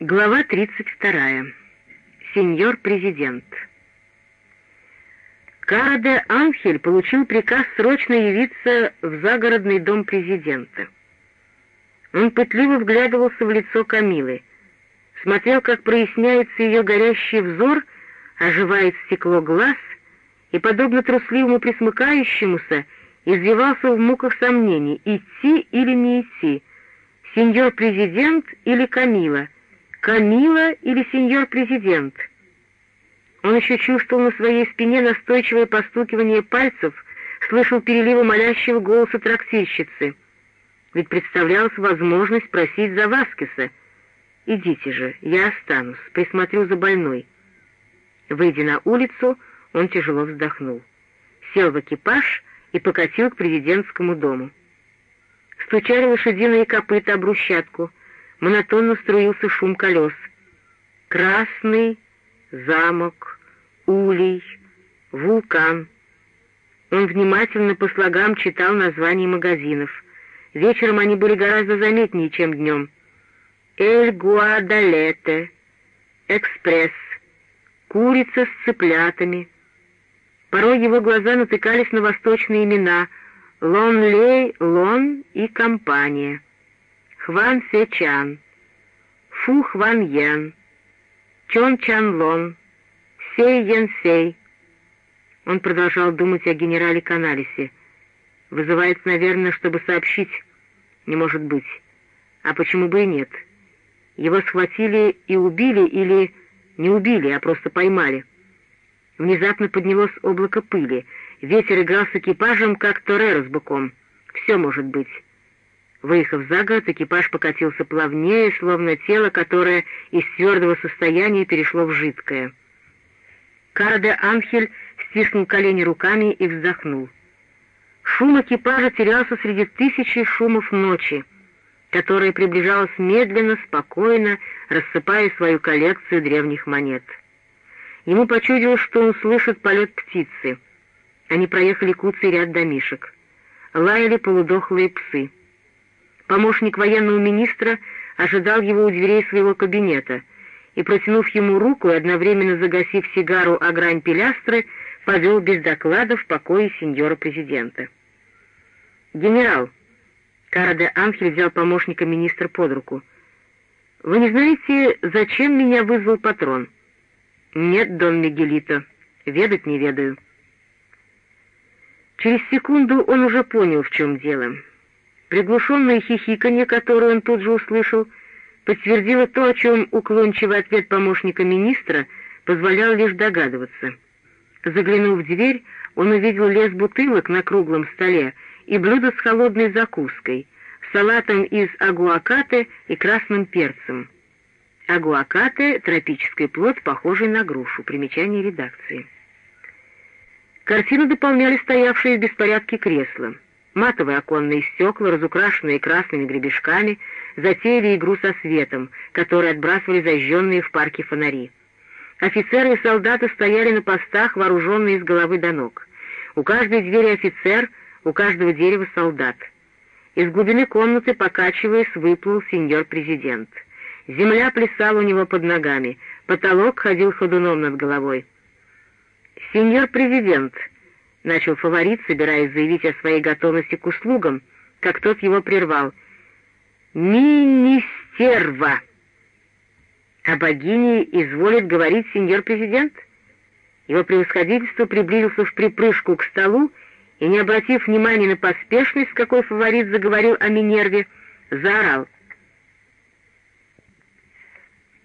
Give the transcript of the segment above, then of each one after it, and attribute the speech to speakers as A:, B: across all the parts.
A: Глава 32. Сеньор президент. Карде Анхель получил приказ срочно явиться в загородный дом президента. Он пытливо вглядывался в лицо Камилы, смотрел, как проясняется ее горящий взор, оживает стекло глаз и, подобно трусливому присмыкающемуся, извивался в муках сомнений, идти или не идти, сеньор президент или Камила — Камила или сеньор президент? Он еще чувствовал на своей спине настойчивое постукивание пальцев, слышал переливы молящего голоса трактирщицы. Ведь представлялась возможность просить за Васкиса. «Идите же, я останусь, присмотрю за больной». Выйдя на улицу, он тяжело вздохнул. Сел в экипаж и покатил к президентскому дому. Стучали лошадиные копыта об брусчатку — монотонно струился шум колес. Красный, замок, улей, вулкан. Он внимательно по слогам читал названия магазинов. Вечером они были гораздо заметнее, чем днем. «Эль Гуадалете», «Экспресс», «Курица с цыплятами». Порой его глаза натыкались на восточные имена «Лон Лей», «Лон» и «Компания». Хван Се Чан, Фу Хван Ян, Чон Чан Лон, Сей Ян Сей. Он продолжал думать о генерале Каналисе. Вызывается, наверное, чтобы сообщить. Не может быть. А почему бы и нет? Его схватили и убили или не убили, а просто поймали. Внезапно поднялось облако пыли. Ветер играл с экипажем, как Тореро с быком. Все может быть. Выехав за город, экипаж покатился плавнее, словно тело, которое из твердого состояния перешло в жидкое. Карде Анхель стиснул колени руками и вздохнул. Шум экипажа терялся среди тысячи шумов ночи, которая приближалась медленно, спокойно, рассыпая свою коллекцию древних монет. Ему почудилось, что он слышит полет птицы. Они проехали куцый ряд домишек. Лаяли полудохлые псы. Помощник военного министра ожидал его у дверей своего кабинета и, протянув ему руку и одновременно загасив сигару о грань пилястры, повел без доклада в покое сеньора президента. «Генерал», — Караде Анхель взял помощника министра под руку, — «вы не знаете, зачем меня вызвал патрон?» «Нет, дон Мигелито, ведать не ведаю». Через секунду он уже понял, в чем дело. Приглушенное хихиканье, которое он тут же услышал, подтвердило то, о чем уклончивый ответ помощника министра позволял лишь догадываться. Заглянув в дверь, он увидел лес бутылок на круглом столе и блюдо с холодной закуской, салатом из агуакате и красным перцем. Агуакате — тропический плод, похожий на грушу. Примечание редакции. Картину дополняли стоявшие в беспорядке кресла — матовые оконные стекла, разукрашенные красными гребешками, затеяли игру со светом, который отбрасывали зажженные в парке фонари. Офицеры и солдаты стояли на постах, вооруженные с головы до ног. У каждой двери офицер, у каждого дерева солдат. Из глубины комнаты, покачиваясь, выплыл сеньор-президент. Земля плясала у него под ногами, потолок ходил ходуном над головой. «Сеньор-президент», — начал фаворит, собираясь заявить о своей готовности к услугам, как тот его прервал. «Министерва!» «А богине изволит говорить сеньор президент?» Его превосходительство приблизился в припрыжку к столу и, не обратив внимания на поспешность, с какой фаворит заговорил о Минерве, заорал.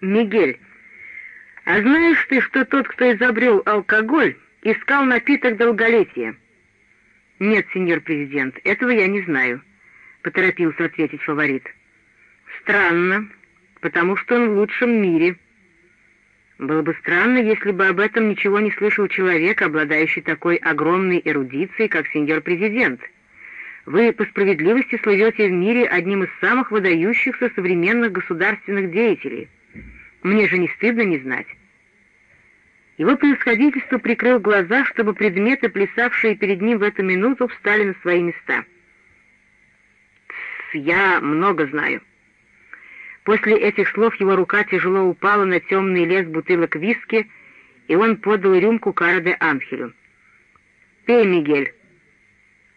A: «Мигель, а знаешь ты, что тот, кто изобрел алкоголь, искал напиток долголетия. «Нет, сеньор президент, этого я не знаю», — поторопился ответить фаворит. «Странно, потому что он в лучшем мире». Было бы странно, если бы об этом ничего не слышал человек, обладающий такой огромной эрудицией, как сеньор президент. Вы по справедливости слывете в мире одним из самых выдающихся современных государственных деятелей. Мне же не стыдно не знать. Его превосходительство прикрыл глаза, чтобы предметы, плясавшие перед ним в эту минуту, встали на свои места. «Я много знаю». После этих слов его рука тяжело упала на темный лес бутылок виски, и он подал рюмку Кара де Анхелю. «Пей, Мигель!»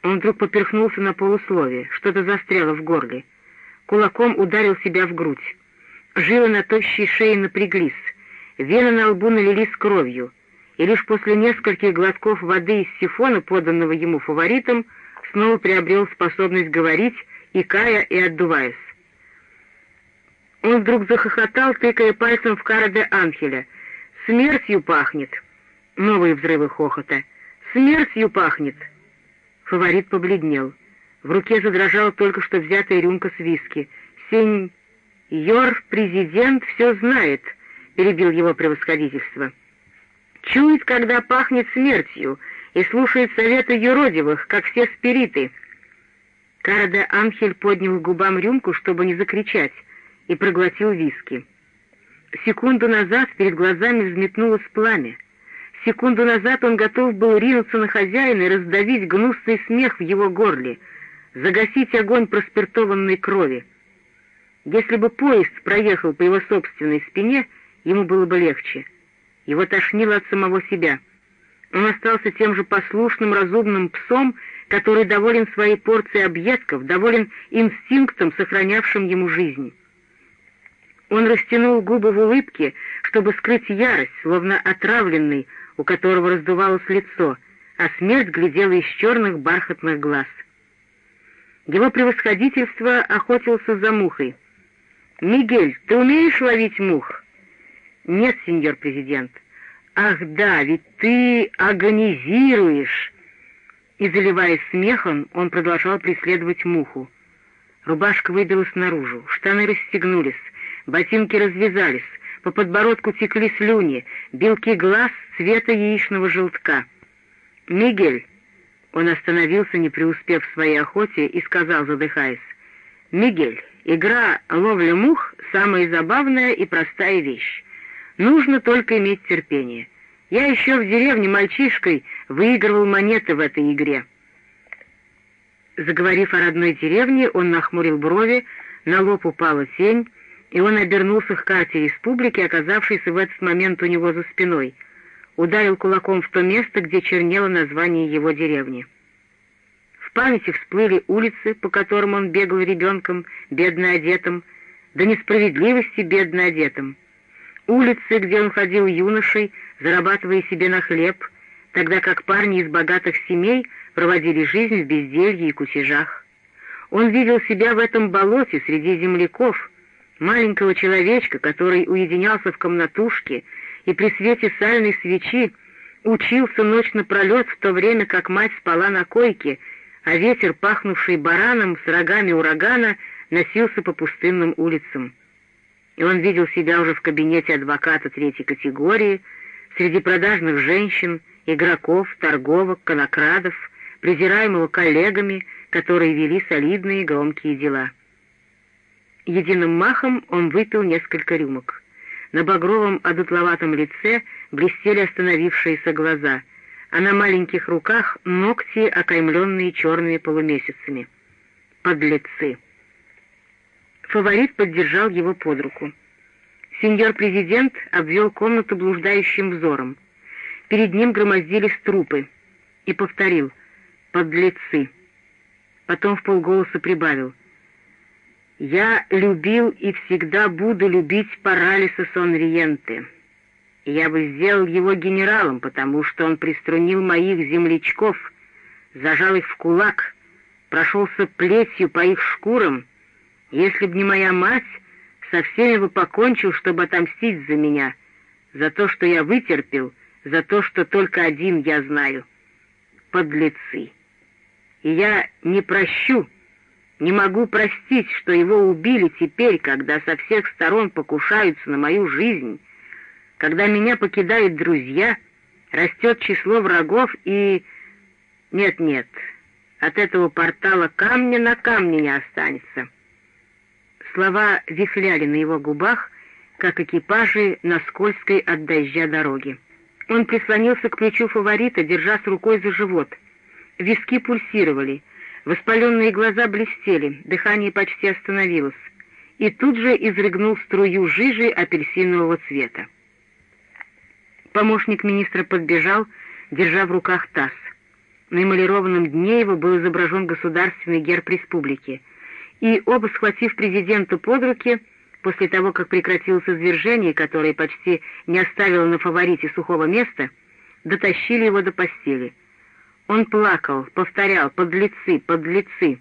A: Он вдруг поперхнулся на полусловие, что-то застряло в горле. Кулаком ударил себя в грудь. Жилы на тощей шее напряглись, вены на лбу налились кровью, и лишь после нескольких глотков воды из сифона, поданного ему фаворитом, снова приобрел способность говорить, икая и отдуваясь. Он вдруг захохотал, тыкая пальцем в Кара де Анхеля. «Смертью пахнет!» Новые взрывы хохота. «Смертью пахнет!» Фаворит побледнел. В руке задрожала только что взятая рюмка с виски. «Сеньор президент все знает», — перебил его превосходительство. «Чует, когда пахнет смертью, и слушает советы юродивых, как все спириты». Кара Анхель поднял губам рюмку, чтобы не закричать, и проглотил виски. Секунду назад перед глазами взметнулось пламя. Секунду назад он готов был ринуться на хозяина и раздавить гнусный смех в его горле, загасить огонь проспиртованной крови. Если бы поезд проехал по его собственной спине, ему было бы легче. Его тошнило от самого себя. Он остался тем же послушным, разумным псом, который доволен своей порцией объедков, доволен инстинктом, сохранявшим ему жизнь. Он растянул губы в улыбке, чтобы скрыть ярость, словно отравленный, у которого раздувалось лицо, а смерть глядела из черных бархатных глаз. Его превосходительство охотился за мухой. «Мигель, ты умеешь ловить мух?» «Нет, сеньор президент». «Ах да, ведь ты агонизируешь!» И, заливаясь смехом, он продолжал преследовать муху. Рубашка выбилась наружу, штаны расстегнулись, ботинки развязались, по подбородку текли слюни, белки глаз цвета яичного желтка. «Мигель!» Он остановился, не преуспев в своей охоте, и сказал, задыхаясь, «Мигель, игра ловля мух — самая забавная и простая вещь. Нужно только иметь терпение. Я еще в деревне мальчишкой выигрывал монеты в этой игре». Заговорив о родной деревне, он нахмурил брови, на лоб упала тень, и он обернулся к карте республики, оказавшейся в этот момент у него за спиной, ударил кулаком в то место, где чернело название его деревни. В памяти всплыли улицы, по которым он бегал ребенком, бедно одетым, до несправедливости бедно одетым. Улицы, где он ходил юношей, зарабатывая себе на хлеб, тогда как парни из богатых семей проводили жизнь в безделье и кутежах. Он видел себя в этом болоте среди земляков — маленького человечка, который уединялся в комнатушке и при свете сальной свечи учился ночь напролет, в то время как мать спала на койке, а ветер, пахнувший бараном с рогами урагана, носился по пустынным улицам. И он видел себя уже в кабинете адвоката третьей категории, среди продажных женщин, игроков, торговок, конокрадов, презираемого коллегами, которые вели солидные громкие дела. Единым махом он выпил несколько рюмок. На багровом одутловатом лице блестели остановившиеся глаза, а на маленьких руках ногти, окаймленные черными полумесяцами. Подлецы! Фаворит поддержал его под руку. Сеньор-президент обвел комнату блуждающим взором. Перед ним громоздились трупы и повторил «подлецы». Потом в полголоса прибавил — я любил и всегда буду любить Паралиса Сонриенте. Я бы сделал его генералом, потому что он приструнил моих землячков, зажал их в кулак, прошелся плетью по их шкурам. Если б не моя мать, со всеми бы покончил, чтобы отомстить за меня, за то, что я вытерпел, за то, что только один я знаю. Подлецы. И я не прощу, не могу простить, что его убили теперь, когда со всех сторон покушаются на мою жизнь, когда меня покидают друзья, растет число врагов и... Нет-нет, от этого портала камня на камне не останется. Слова вихляли на его губах, как экипажи на скользкой от дождя дороге. Он прислонился к плечу фаворита, держась рукой за живот. Виски пульсировали — Воспаленные глаза блестели, дыхание почти остановилось. и тут же изрыгнул струю жижи апельсинового цвета. Помощник министра подбежал, держа в руках таз. На эмалированном дне его был изображен государственный герб республики, и оба, схватив президента под руки, после того, как прекратилось извержение, которое почти не оставило на фаворите сухого места, дотащили его до постели. Он плакал, повторял «подлецы, подлецы».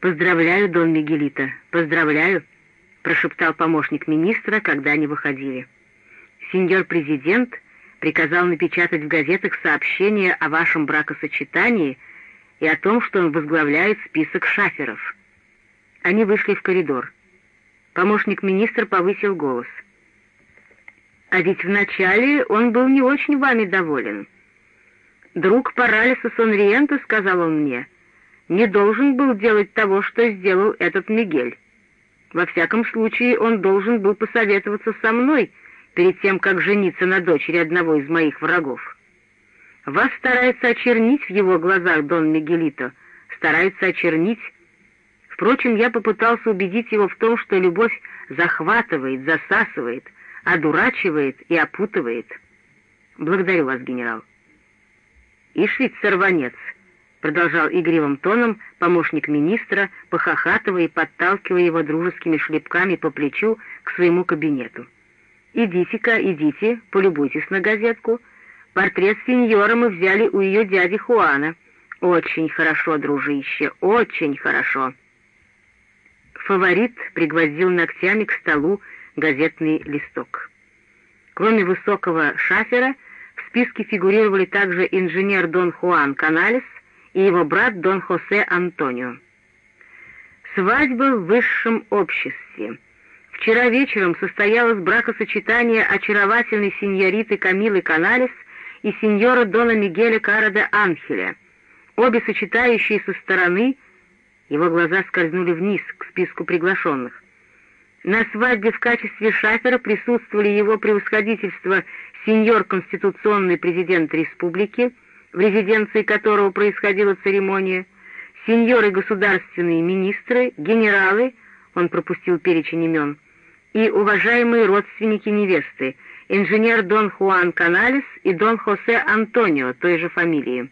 A: «Поздравляю, Дон Мигелита, поздравляю», — прошептал помощник министра, когда они выходили. «Сеньор президент приказал напечатать в газетах сообщение о вашем бракосочетании и о том, что он возглавляет список шаферов». Они вышли в коридор. Помощник министра повысил голос. «А ведь вначале он был не очень вами доволен. Друг Паралиса Сонриента, — сказал он мне, — не должен был делать того, что сделал этот Мигель. Во всяком случае, он должен был посоветоваться со мной перед тем, как жениться на дочери одного из моих врагов. Вас старается очернить в его глазах Дон Мигелито, старается очернить. Впрочем, я попытался убедить его в том, что любовь захватывает, засасывает, одурачивает и опутывает. Благодарю вас, генерал. Ишь ведь сорванец —— продолжал игривым тоном помощник министра, похохатывая и подталкивая его дружескими шлепками по плечу к своему кабинету. «Идите-ка, идите, полюбуйтесь на газетку. Портрет сеньора мы взяли у ее дяди Хуана. Очень хорошо, дружище, очень хорошо». Фаворит пригвоздил ногтями к столу газетный листок. Кроме высокого шафера, в списке фигурировали также инженер Дон Хуан Каналес, и его брат Дон Хосе Антонио. Свадьба в высшем обществе. Вчера вечером состоялось бракосочетание очаровательной сеньориты Камилы Каналес и сеньора Дона Мигеля Кара Анхеля. Обе сочетающие со стороны, его глаза скользнули вниз к списку приглашенных. На свадьбе в качестве шафера присутствовали его превосходительство сеньор конституционный президент республики, в резиденции которого происходила церемония, сеньоры государственные министры, генералы, он пропустил перечень имен, и уважаемые родственники невесты, инженер Дон Хуан Каналес и Дон Хосе Антонио той же фамилии.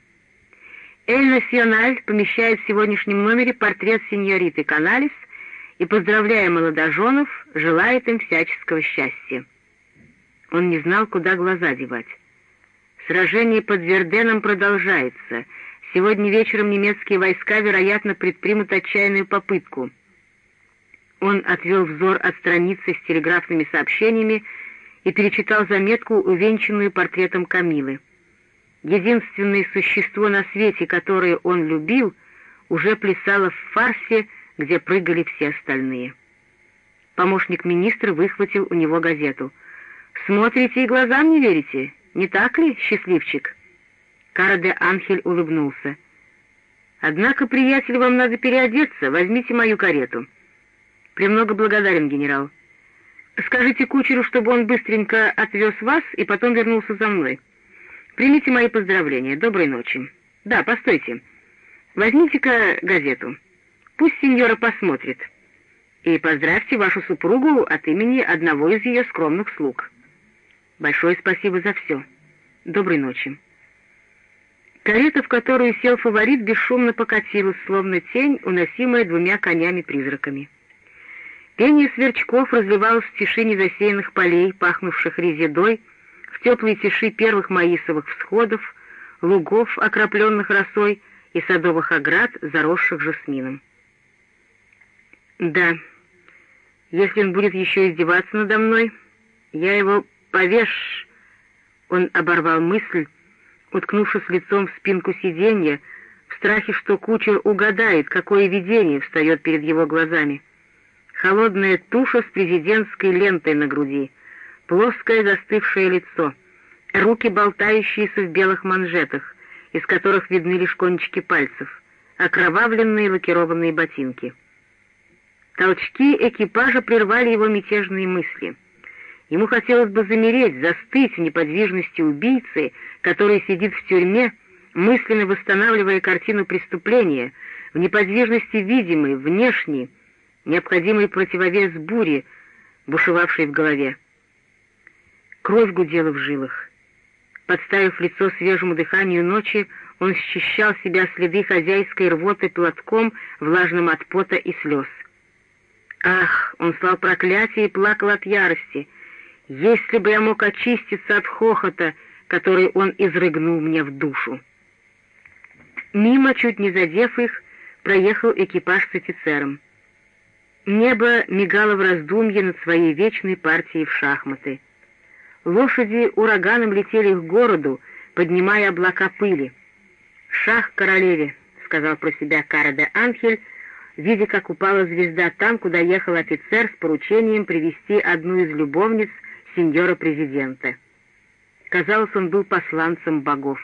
A: «Эль Националь» помещает в сегодняшнем номере портрет сеньориты Каналес и, поздравляя молодоженов, желает им всяческого счастья. Он не знал, куда глаза девать. Сражение под Верденом продолжается. Сегодня вечером немецкие войска, вероятно, предпримут отчаянную попытку. Он отвел взор от страницы с телеграфными сообщениями и перечитал заметку, увенчанную портретом Камилы. Единственное существо на свете, которое он любил, уже плясало в фарсе, где прыгали все остальные. Помощник министра выхватил у него газету. «Смотрите и глазам не верите? Не так ли, счастливчик?» Карде Анхель улыбнулся. «Однако, приятель, вам надо переодеться. Возьмите мою карету». «Премного благодарен, генерал. Скажите кучеру, чтобы он быстренько отвез вас и потом вернулся за мной. Примите мои поздравления. Доброй ночи. Да, постойте. Возьмите-ка газету. Пусть сеньора посмотрит. И поздравьте вашу супругу от имени одного из ее скромных слуг». Большое спасибо за все. Доброй ночи. Карета, в которую сел фаворит, бесшумно покатилась, словно тень, уносимая двумя конями-призраками. Пение сверчков разливалось в тишине засеянных полей, пахнувших резидой, в теплой тиши первых маисовых всходов, лугов, окропленных росой, и садовых оград, заросших жасмином. Да, если он будет еще издеваться надо мной, я его повешь!» Он оборвал мысль, уткнувшись лицом в спинку сиденья, в страхе, что кучер угадает, какое видение встает перед его глазами. Холодная туша с президентской лентой на груди, плоское застывшее лицо, руки, болтающиеся в белых манжетах, из которых видны лишь кончики пальцев, окровавленные лакированные ботинки. Толчки экипажа прервали его мятежные мысли — Ему хотелось бы замереть, застыть в неподвижности убийцы, который сидит в тюрьме, мысленно восстанавливая картину преступления, в неподвижности видимой, внешней, необходимый противовес бури, бушевавшей в голове. Кровь гудела в жилах. Подставив лицо свежему дыханию ночи, он счищал себя следы хозяйской рвоты платком, влажным от пота и слез. Ах, он слал проклятие и плакал от ярости. Если бы я мог очиститься от хохота, который он изрыгнул мне в душу. Мимо, чуть не задев их, проехал экипаж с офицером. Небо мигало в раздумье над своей вечной партией в шахматы. Лошади ураганом летели к городу, поднимая облака пыли. «Шах королеве», — сказал про себя Кара де Анхель, видя, как упала звезда там, куда ехал офицер с поручением привести одну из любовниц сеньора-президента. Казалось, он был посланцем богов.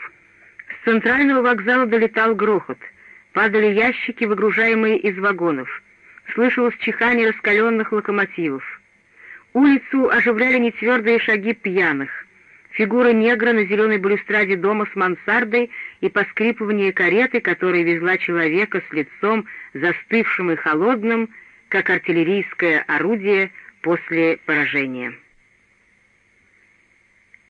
A: С центрального вокзала долетал грохот. Падали ящики, выгружаемые из вагонов. Слышалось чихание раскаленных локомотивов. Улицу оживляли нетвердые шаги пьяных. Фигура негра на зеленой балюстраде дома с мансардой и поскрипывание кареты, которая везла человека с лицом застывшим и холодным, как артиллерийское орудие после поражения.